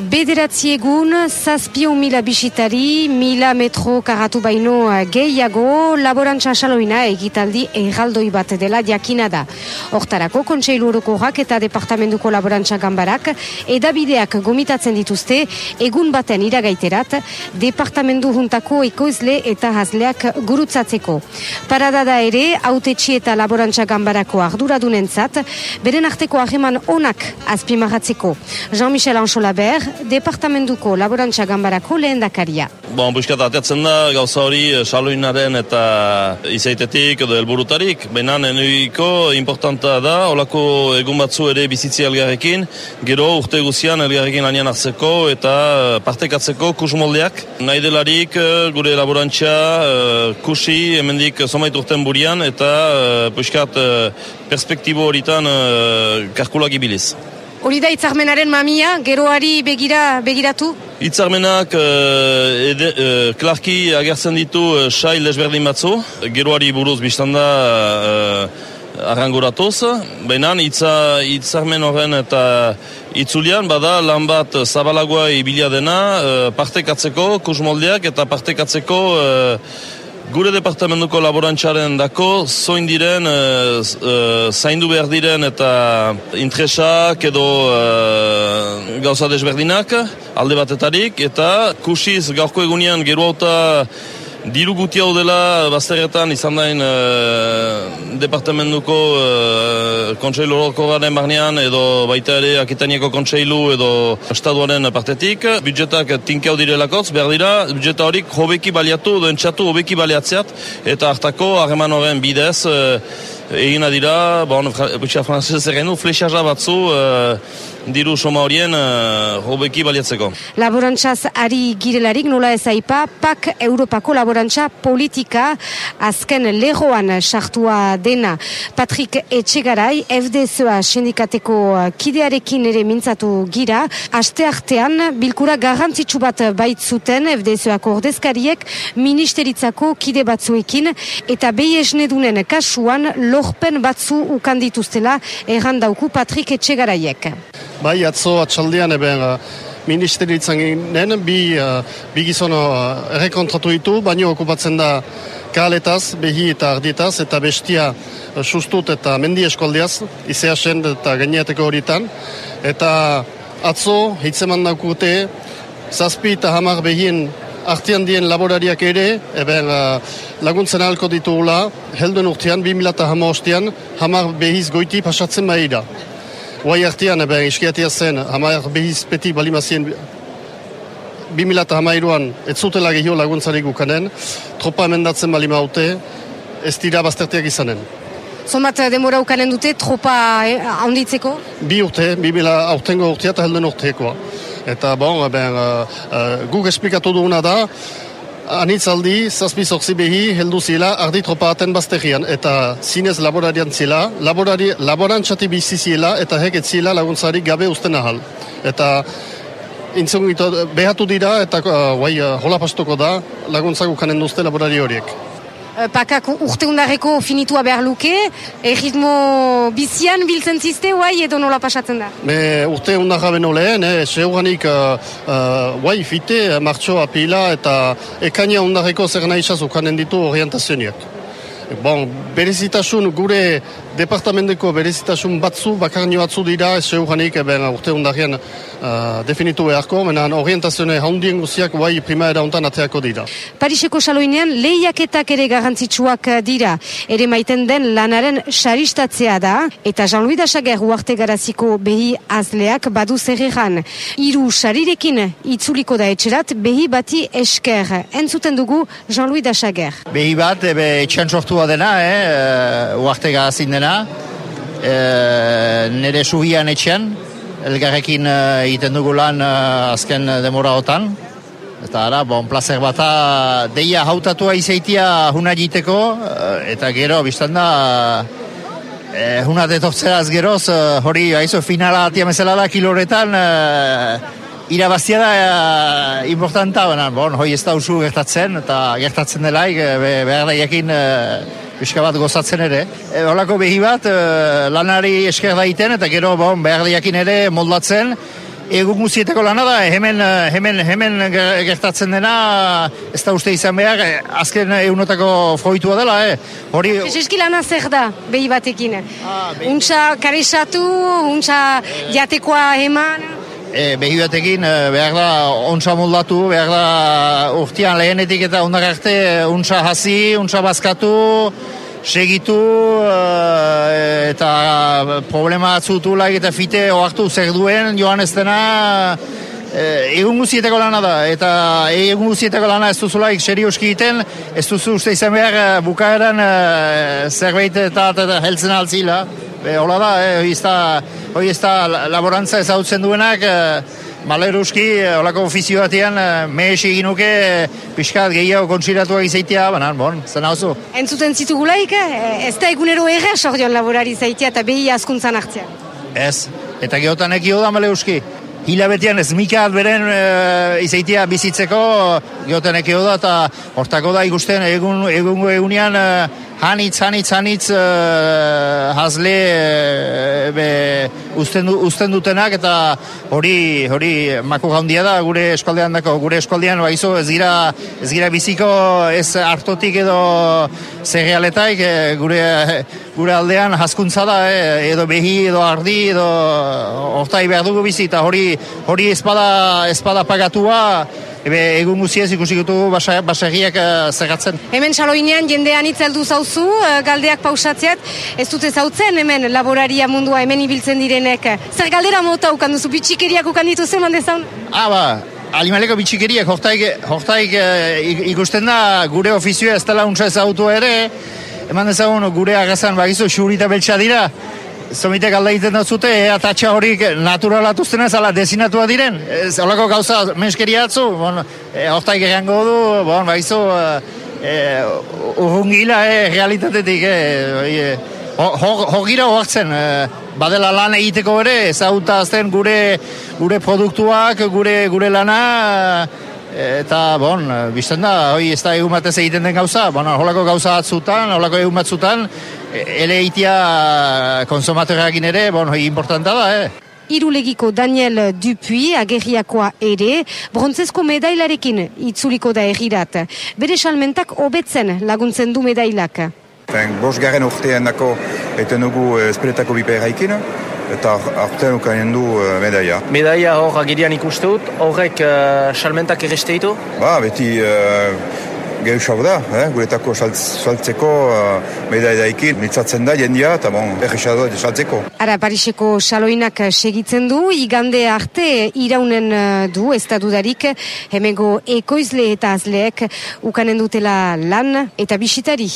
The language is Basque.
Bederatzi egun, zazpion mila bisitari, mila metro karatu baino gehiago, laborantza saloina egitaldi erraldoi bat dela jakina da. Hortarako, kontseilu orokorak eta departamentuko laborantza gambarak, edabideak gomitatzen dituzte, egun baten iragaiterat, departamentu juntako ekoizle eta hazleak gurutzatzeko. Parada da ere, autetxi eta laborantza gambarako arduradunentzat, beren arteko aheman onak azpimagatzeko. Jean-Michel Anxolaber, departamentuko laborantza gambarako lehen dakaria. Bon, buskat ateatzen da, gauza hori eh, saloinaren eta izaitetik edo helburutarik, baina enuiko importanta da, olako egun batzu ere bizitzi elgarrekin, gero urte guzian elgarrekin lanian hartzeko eta eh, partekatzeko kusmoldeak. Nahi delarik eh, gure laborantza kusi hemendik somait urten burian eta buskat perspektibo horitan karkulak ibiliz. Hori da itzarmenaren mamia, geroari begira begiratu? Itzarmenak uh, uh, klarki agertzen ditu uh, sail desberdin batzu, geroari buruz biztanda uh, arranguratuz, baina itza, itzarmen horren eta itzulian bada lan bat zabalagoa ibilia dena uh, partekatzeko kusmoldeak eta partekatzeko Gure departamentuko laborantxaren dako, zoin diren, e, zaindu behar diren eta intresak edo e, gauza desberdinak, alde batetarik, eta kusiz gaurko egunean geruauta Diru guti hau dela, bazteretan izan dain e, departamentuko e, kontseilu horoko garen barnean, edo baita ere akitaniako kontseilu edo estaduaren partetik. Budgetak tinkau direlakotz, behar dira, budgeta horik hobeki baliatu, edo entxatu hobeki baliatzeat, eta hartako harreman horren bidez, e, egina dira, bon, butxea franzese zerrenu, flexaja batzu, uh, diru soma horien uh, hobeki baliatzeko. Laborantzaz ari girelarik nola ez aipa, PAK Europako laborantza politika azken legoan sartua dena. Patrik Etxegarai, FDSOA sindikateko kidearekin ere mintzatu gira, aste artean bilkura garrantzitsu bat baitzuten FDSOako ordezkariek ministeritzako kide batzuekin eta behi esnedunen kasuan lo lorpen batzu ukan dituztela erran dauku Patrik Etxegaraiek. Bai, atzo atxaldean eben uh, ministeritzen ginen, bi, uh, bi gizon uh, errekontratu ditu, baino okupatzen da kaletaz, behi eta ardietaz, eta bestia uh, sustut eta mendi eskoldeaz, izeasen eta gaineateko horietan. Eta atzo, hitzeman daukute, zazpi eta hamar behien artian dien laborariak ere, eben uh, laguntzen ahalko ditugula, helduen urtean, 2000 ostian, hamar behiz goiti pasatzen maira. Guai artian, eben, iskiatia zen, hamar behiz peti balimazien 2000 hamairuan, ez zutela gehio laguntzarik ukanen, tropa emendatzen balima haute, ez dira baztertiak izanen. Zomat demora ukanen dute, tropa eh, handitzeko? Bi urte, 2000 aurtengo urtea eta helduen urtekoa. Eta bon, ben, uh, uh, guk esplikatu duguna da, anitzaldi, zazpi zorzi behi, heldu zila, ardi tropa aten bazterian, eta zinez laborarian zila, laborari, laborantzati bizi zila, eta heket zila laguntzari gabe usten ahal. Eta intzungu behatu dira, eta uh, guai, uh, hola pastuko da, laguntzak ukanen duzte laborari horiek. Eh, pakak urte undarreko finitua behar luke, erritmo bizian biltzen ziste, guai, edo nola pasatzen da? Me, urte undarra beno lehen, eh, seuganik, uh, uh, fite, martxo apila, eta ekaina undarreko zer nahi ukanen ditu orientazioniak. Bon, berezitasun gure departamenteko berezitasun batzu, bakarnio batzu dira, ez euganik, eben urte undarrean uh, definitu beharko, menan orientazione haundien guziak guai primaera hontan ateako dira. Pariseko saloinean lehiaketak ere garrantzitsuak dira, ere maiten den lanaren saristatzea da, eta Jean-Louis Dasager uarte garaziko behi azleak badu zerregan. Iru sarirekin itzuliko da etxerat, behi bati esker. Entzuten dugu Jean-Louis Dasager. Behi bat, ebe etxan sortua dena, eh, uarte garazin dena, e, nire suhian etxean, elgarrekin e, egiten dugu lan azken demoraotan. Eta ara, bon, plazer bata deia hautatua izaitia huna jiteko, eta gero, biztan da, e, huna detortzeraz geroz, hori, aizo, finala atia mesela da kiloretan, e, irabaztia da e, importanta, bon, hoi ez da usu gertatzen, eta gertatzen delaik, behar da jakin, pixka bat gozatzen ere. E, behi bat, e, lanari esker daiten, eta gero bon, behar diakin ere moldatzen, egun guzietako lana da, hemen, hemen, hemen gertatzen dena, ez da uste izan behar, azken egunotako froitua dela, eh? Hori... Ezeski lana zer da, behi batekin. Ah, behi... Untxa karesatu, untxa jatekoa eman... E, behi batekin, behar da, ontsa moldatu, behar da, urtean lehenetik eta ondak arte, untsa hasi, untsa bazkatu, segitu uh, eta problema atzutu laik eta fite oartu zer duen joan ez dena uh, egun guzietako lana da eta egun guzietako lana ez duzulaik serioski egiten ez duzu uste izan behar uh, bukaeran uh, zerbait eta, eta heltzen altzila hola da, eh, hoi ez da laborantza ez hau duenak Maleruski, eh, olako ofizio batean, eh, mehesi egin nuke, eh, pixkat gehiago kontsiratuak izaitia, baina, bon, zen hau zu. Entzuten zitugulaik, ez da egunero ere sordion laborari izaitia eta behi askuntzan hartzea? Ez, eta gehotan ekio da Maleruski. Hilabetean ez mikat beren e, izaitia bizitzeko, gehotan ekio da, eta hortako da ikusten egun, egun egunean hanitz, hanitz, hanitz uh, hazle uh, be, usten, du, usten dutenak eta hori hori mako gaundia da gure eskaldean dako, gure eskaldean baizu ez gira, ez gira biziko ez hartotik edo zerrealetaik eh, gure, gure aldean haskuntza da edo behi edo ardi edo hortai behar dugu bizi eta hori, hori espada, espada pagatua Ebe, egun guziez ikusi gutu basagiak uh, zergatzen. Hemen saloinean jendean itzeldu zauzu, uh, galdeak pausatzeat, ez dute zautzen hemen laboraria mundua hemen ibiltzen direnek. Zer galdera mota ukan duzu, bitxikeriak ukan ditu zer mande zaun? Ah, ba, alimaleko bitxikeriak, hortaik, hortaik uh, ikusten da gure ofizioa ez dela untsa ezautu ere, eman dezagun gure agazan bagizu xurita beltsa dira, Zomitek alda egiten dut zute, ea tatxa horik naturalatuzten ez, ala desinatua diren. Ez, holako gauza meskeria atzu, bon, e, hortaik egango du, bon, baizu, e, urrungila, e, realitatetik, e, hogira ho, hoartzen, e, badela lan egiteko ere, azten gure, gure produktuak, gure, gure lana, eta, bon, bizten da, hoi ez da egun batez egiten den gauza, bon, holako gauza atzutan, holako egun batzutan, eleitia konsumatorrak ere, bon, importanta da, eh? Irulegiko Daniel Dupuy agerriakoa ere, brontzezko medailarekin itzuliko da egirat. Bere salmentak hobetzen laguntzen du medailak. Bos garen urtean dako eten dugu espeletako bipa eraikin, eta artean ukanen du uh, medaia. Medaia hor agirian ikusteut, horrek uh, salmentak erreste ditu? Ba, beti uh, gehiago da, eh? guretako saltzeko uh, meida edaikin, mitzatzen da jendia, eta bon, egisa saltzeko. Ara, Pariseko saloinak segitzen du, igande arte iraunen uh, du, ez da dudarik, hemego ekoizle eta azleek ukanen dutela lan eta bisitari.